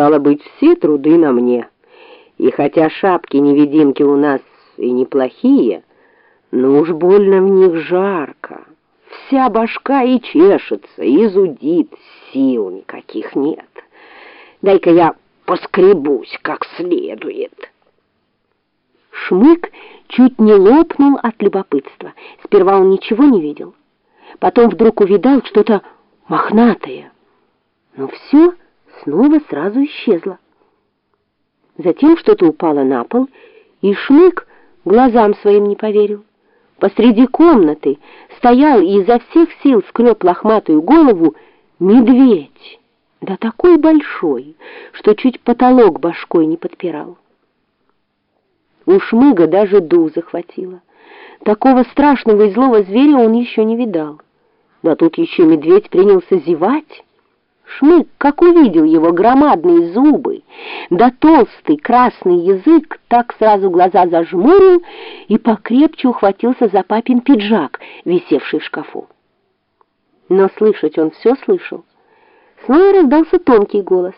стало быть, все труды на мне. И хотя шапки-невидимки у нас и неплохие, но уж больно в них жарко. Вся башка и чешется, и зудит, сил никаких нет. Дай-ка я поскребусь как следует. Шмык чуть не лопнул от любопытства. Сперва он ничего не видел. Потом вдруг увидал что-то мохнатое. Но все снова сразу исчезло. Затем что-то упало на пол, и Шмык глазам своим не поверил. Посреди комнаты стоял и изо всех сил скреб лохматую голову медведь, да такой большой, что чуть потолок башкой не подпирал. У Шмыга даже дух захватило. Такого страшного и злого зверя он еще не видал. Да тут еще медведь принялся зевать. Шмык, как увидел его громадные зубы, да толстый красный язык, так сразу глаза зажмурил и покрепче ухватился за папин пиджак, висевший в шкафу. Но слышать он все слышал. Снова раздался тонкий голос.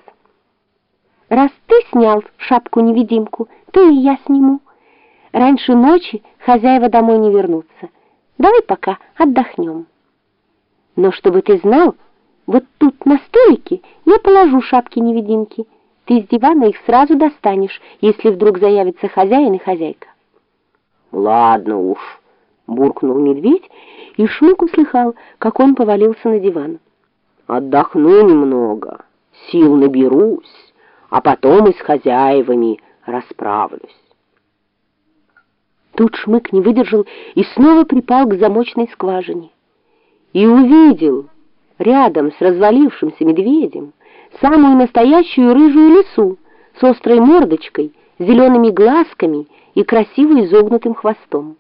«Раз ты снял шапку-невидимку, то и я сниму. Раньше ночи хозяева домой не вернутся. Давай пока отдохнем. Но чтобы ты знал, вот тут на столике я положу шапки-невидимки. Ты с дивана их сразу достанешь, если вдруг заявится хозяин и хозяйка. Ладно уж, буркнул медведь, и Шмык услыхал, как он повалился на диван. Отдохну немного, сил наберусь, а потом и с хозяевами расправлюсь. Тут Шмык не выдержал и снова припал к замочной скважине. И увидел рядом с развалившимся медведем самую настоящую рыжую лису с острой мордочкой, зелеными глазками и красиво изогнутым хвостом.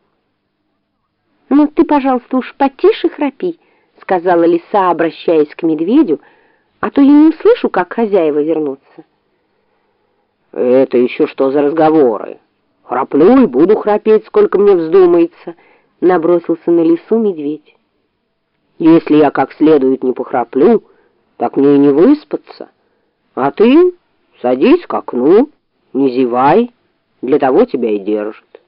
«Ну ты, пожалуйста, уж потише храпи», — сказала лиса, обращаясь к медведю, «а то я не услышу, как хозяева вернутся». «Это еще что за разговоры? Храплю и буду храпеть, сколько мне вздумается», — набросился на лису медведь. Если я как следует не похраплю, так мне и не выспаться. А ты садись к окну, не зевай, для того тебя и держат.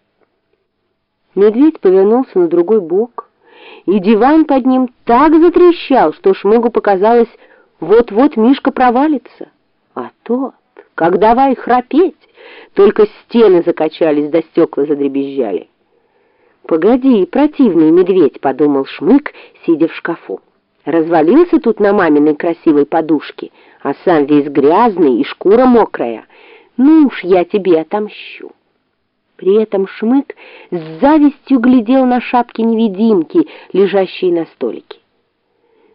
Медведь повернулся на другой бок, и диван под ним так затрещал, что Шмыгу показалось, вот-вот Мишка провалится. А тот, как давай храпеть, только стены закачались, да стекла задребезжали. «Погоди, противный медведь», — подумал Шмык, сидя в шкафу. Развалился тут на маминой красивой подушке, а сам весь грязный и шкура мокрая. Ну уж я тебе отомщу. При этом Шмык с завистью глядел на шапки-невидимки, лежащие на столике.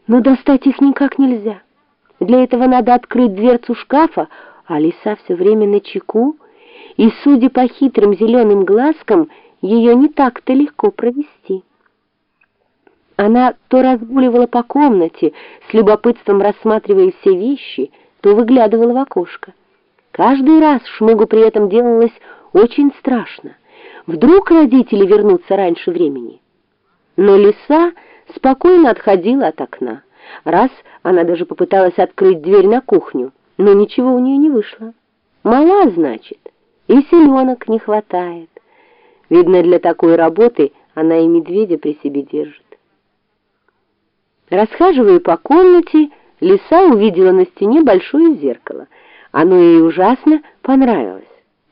Но достать их никак нельзя. Для этого надо открыть дверцу шкафа, а лиса все время на чеку, и, судя по хитрым зеленым глазкам, ее не так-то легко провести. Она то разгуливала по комнате, с любопытством рассматривая все вещи, то выглядывала в окошко. Каждый раз Шмыгу при этом делалось очень страшно. Вдруг родители вернутся раньше времени. Но лиса спокойно отходила от окна. Раз она даже попыталась открыть дверь на кухню, но ничего у нее не вышло. Мала, значит, и селенок не хватает. Видно, для такой работы она и медведя при себе держит. Расхаживая по комнате, лиса увидела на стене большое зеркало. Оно ей ужасно понравилось.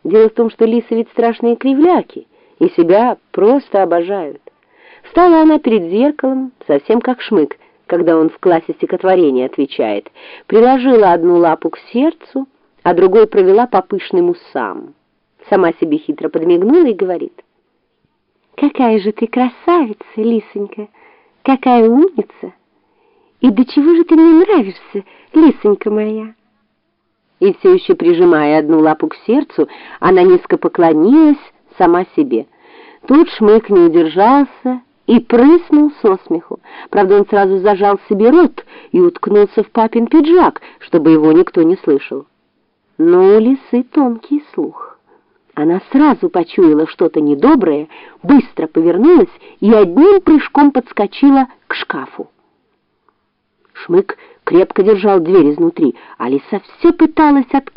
Дело в том, что лисы ведь страшные кривляки, и себя просто обожают. Стала она перед зеркалом, совсем как шмык, когда он в классе стихотворения отвечает. Приложила одну лапу к сердцу, а другой провела по пышным усам. Сама себе хитро подмигнула и говорит. Какая же ты красавица, Лисонька, какая умница! И до чего же ты мне нравишься, Лисонька моя? И все еще прижимая одну лапу к сердцу, она низко поклонилась сама себе. Тут Шмык не удержался и прыснул со смеху. Правда, он сразу зажал себе рот и уткнулся в папин пиджак, чтобы его никто не слышал. Но у лисы тонкий слух. Она сразу почуяла что-то недоброе, быстро повернулась и одним прыжком подскочила к шкафу. Шмык крепко держал дверь изнутри, а лиса все пыталась открыть.